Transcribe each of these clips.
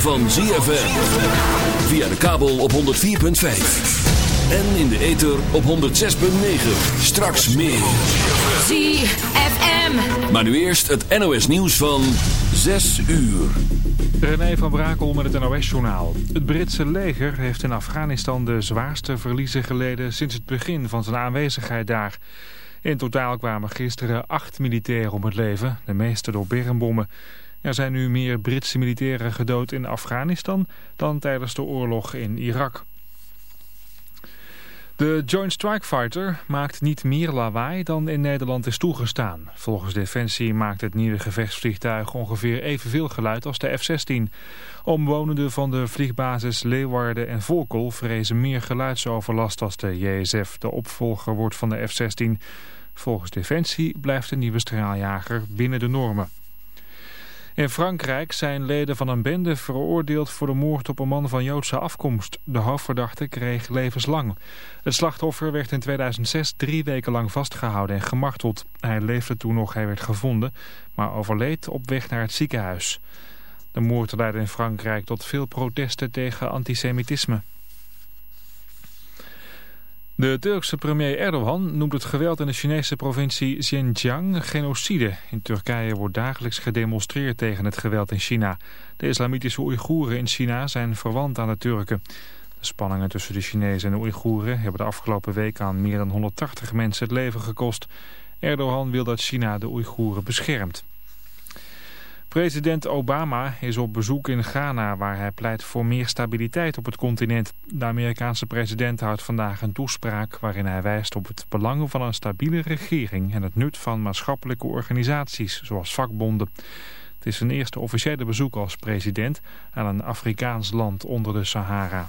van ZFM. Via de kabel op 104.5. En in de ether op 106.9. Straks meer. ZFM. Maar nu eerst het NOS nieuws van 6 uur. René van Brakel met het NOS-journaal. Het Britse leger heeft in Afghanistan de zwaarste verliezen geleden sinds het begin van zijn aanwezigheid daar. In totaal kwamen gisteren acht militairen om het leven, de meeste door bermbommen. Er zijn nu meer Britse militairen gedood in Afghanistan dan tijdens de oorlog in Irak. De Joint Strike Fighter maakt niet meer lawaai dan in Nederland is toegestaan. Volgens Defensie maakt het nieuwe gevechtsvliegtuig ongeveer evenveel geluid als de F-16. Omwonenden van de vliegbasis Leeuwarden en Volkel vrezen meer geluidsoverlast als de JSF de opvolger wordt van de F-16. Volgens Defensie blijft de nieuwe straaljager binnen de normen. In Frankrijk zijn leden van een bende veroordeeld voor de moord op een man van Joodse afkomst. De hoofdverdachte kreeg levenslang. Het slachtoffer werd in 2006 drie weken lang vastgehouden en gemarteld. Hij leefde toen nog, hij werd gevonden, maar overleed op weg naar het ziekenhuis. De moord leidde in Frankrijk tot veel protesten tegen antisemitisme. De Turkse premier Erdogan noemt het geweld in de Chinese provincie Xinjiang genocide. In Turkije wordt dagelijks gedemonstreerd tegen het geweld in China. De islamitische Oeigoeren in China zijn verwant aan de Turken. De spanningen tussen de Chinezen en de Oeigoeren hebben de afgelopen week aan meer dan 180 mensen het leven gekost. Erdogan wil dat China de Oeigoeren beschermt. President Obama is op bezoek in Ghana waar hij pleit voor meer stabiliteit op het continent. De Amerikaanse president houdt vandaag een toespraak waarin hij wijst op het belang van een stabiele regering en het nut van maatschappelijke organisaties zoals vakbonden. Het is zijn eerste officiële bezoek als president aan een Afrikaans land onder de Sahara.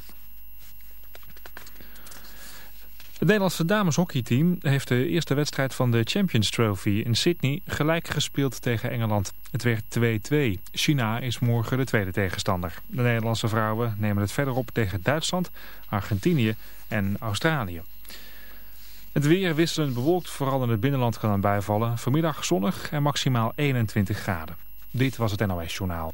Het Nederlandse dameshockeyteam heeft de eerste wedstrijd van de Champions Trophy in Sydney gelijk gespeeld tegen Engeland. Het werd 2-2. China is morgen de tweede tegenstander. De Nederlandse vrouwen nemen het verder op tegen Duitsland, Argentinië en Australië. Het weer wisselend bewolkt, vooral in het binnenland kan een bijvallen. Vanmiddag zonnig en maximaal 21 graden. Dit was het NOS Journaal.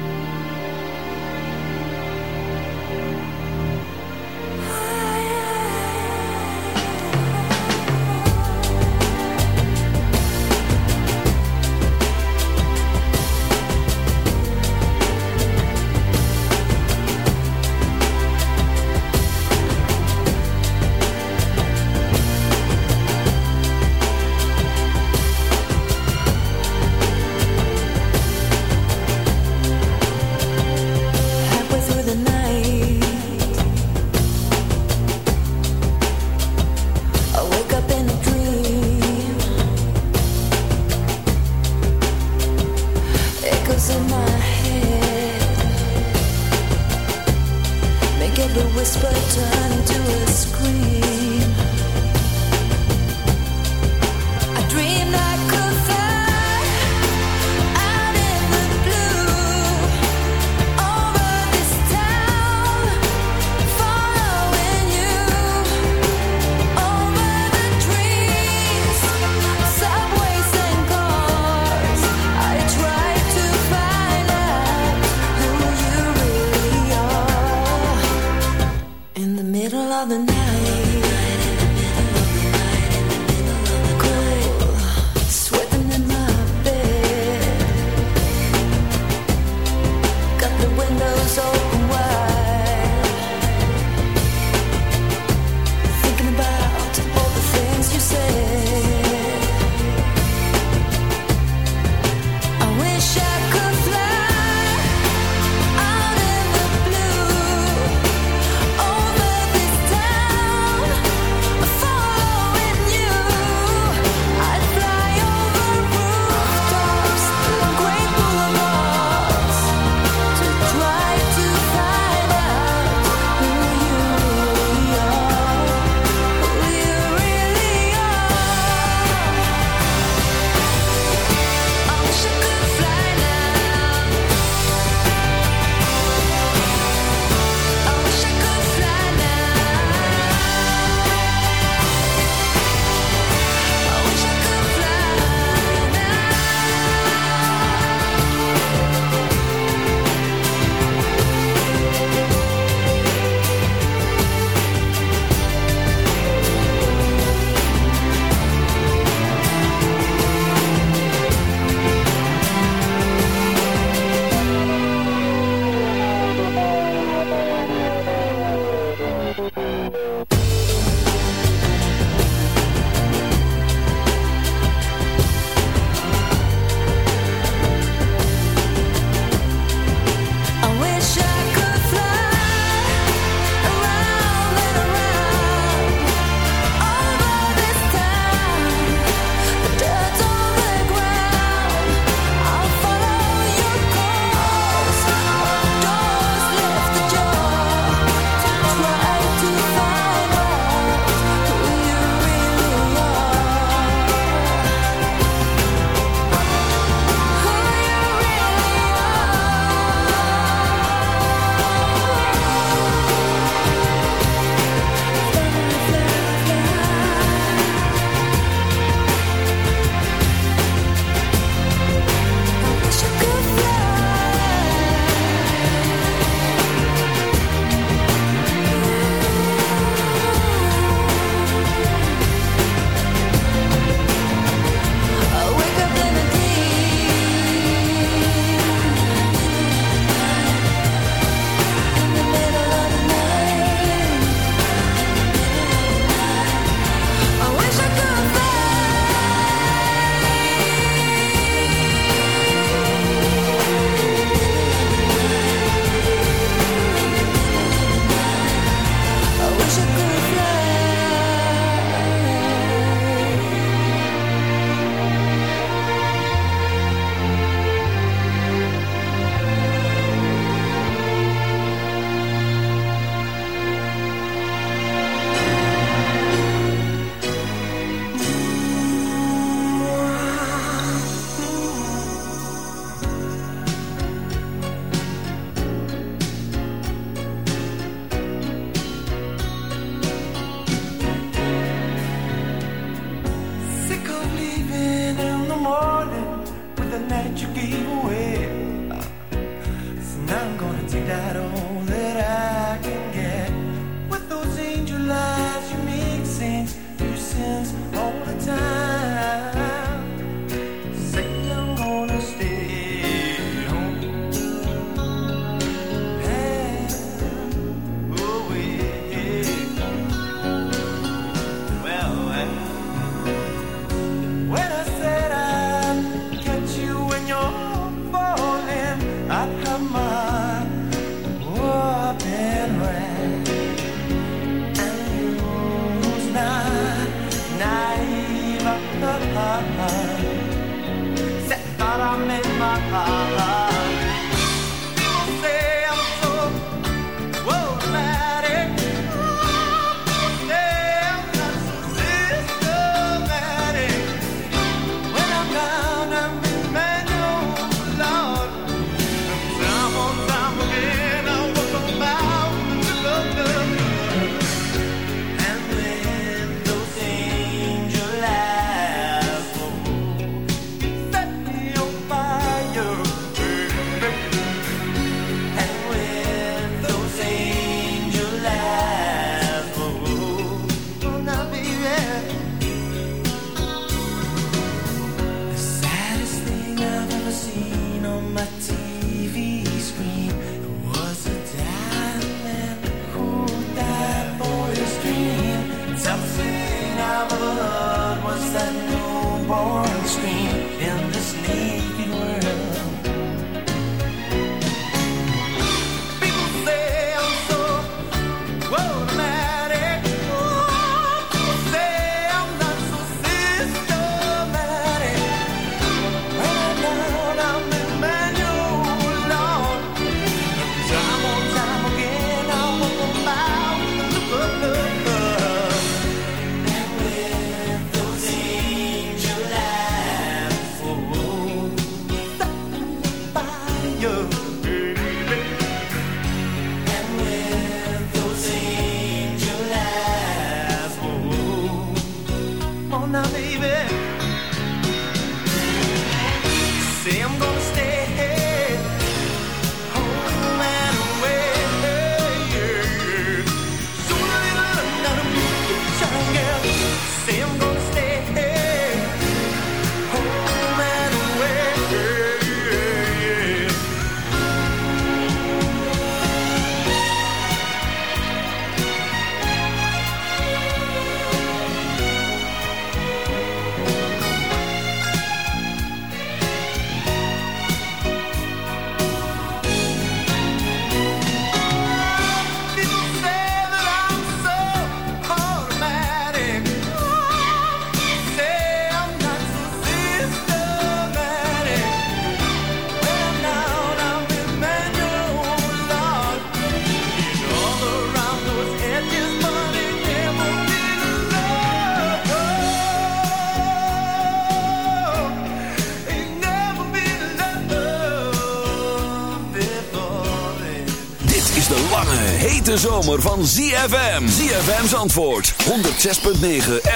hete zomer van ZFM. ZFM's antwoord. 106.9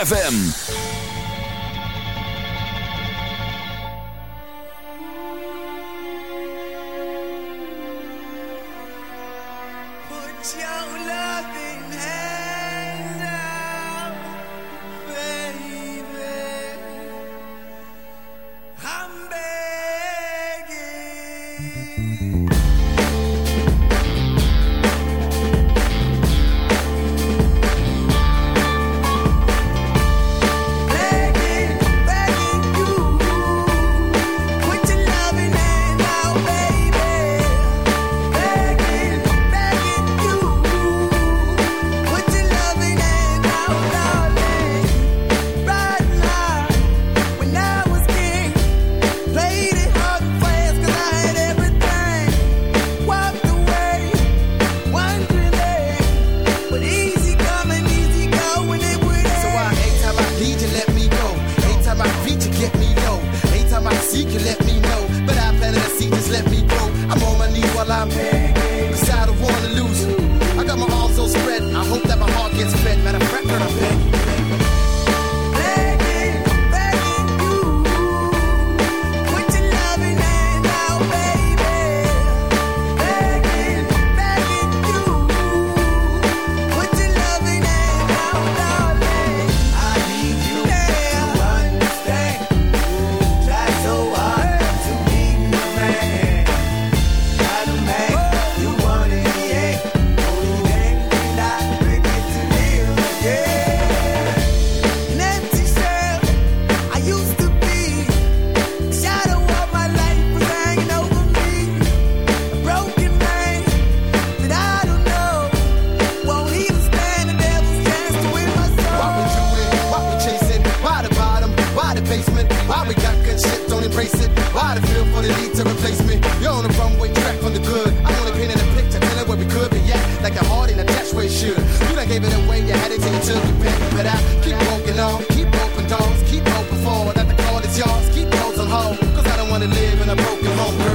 FM. Put your loving hand out, baby. I'm begging. that's where it should. You done gave it away, you had it till you took it back. But I keep walking on, keep open doors, keep open forward. that the call is yours, keep those alone. Cause I don't wanna live in a broken home, girl.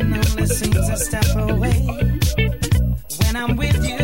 heaven step away when I'm with you.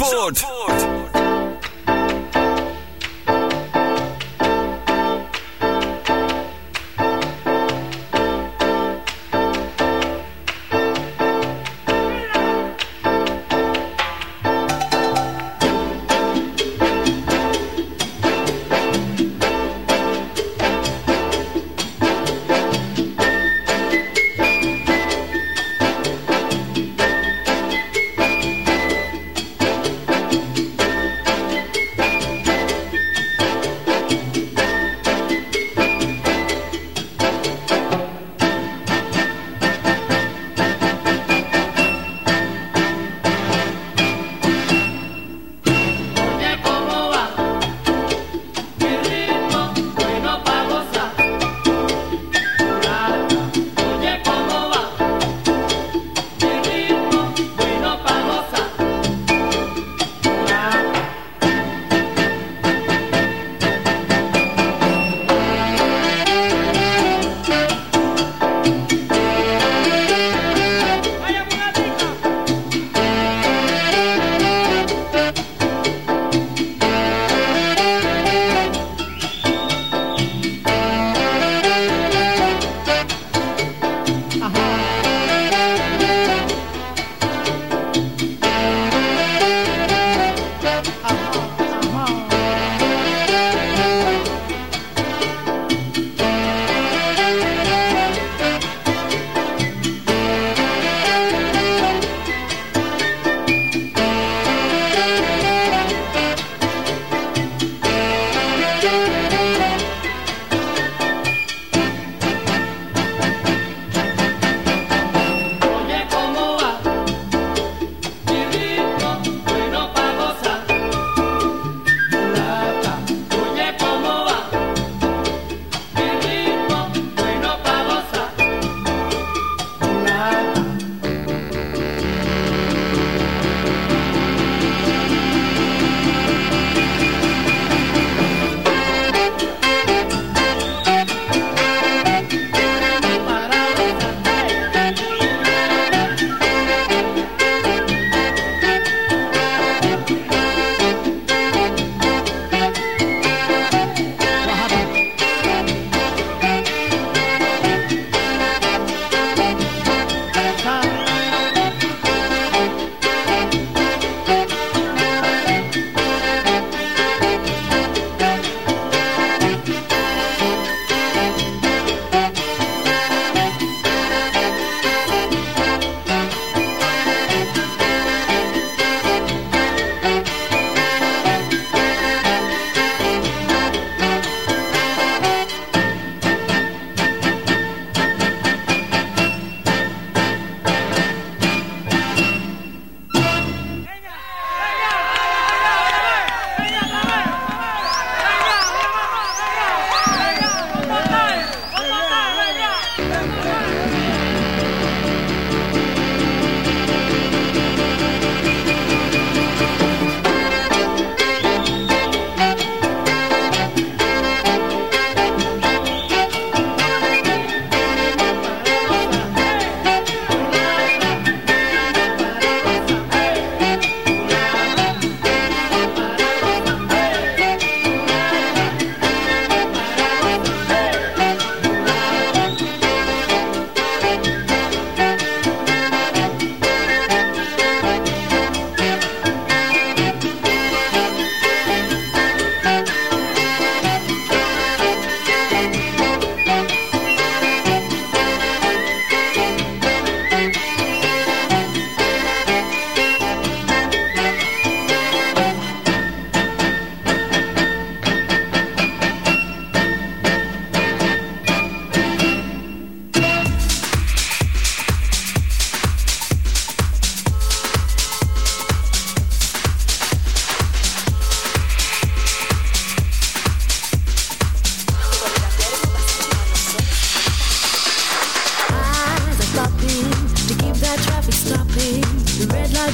Zandvoort.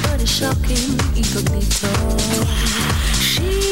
But it's shocking. Incognito. She's